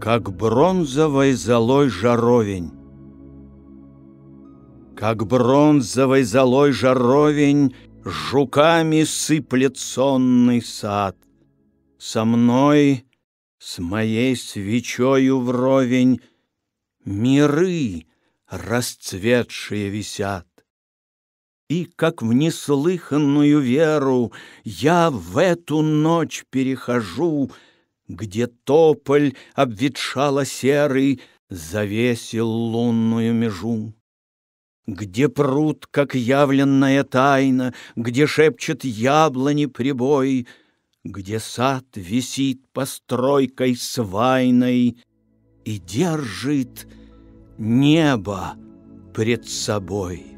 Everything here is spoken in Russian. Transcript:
Как бронзовой золой жаровень. Как бронзовой золой жаровень Жуками сыплет сонный сад. Со мной, с моей свечою вровень, Миры расцветшие висят. И, как в неслыханную веру, Я в эту ночь перехожу, Где тополь обветшало серый Завесил лунную межу. Где пруд, как явленная тайна, Где шепчет яблони прибой, Где сад висит постройкой свайной И держит небо пред собой.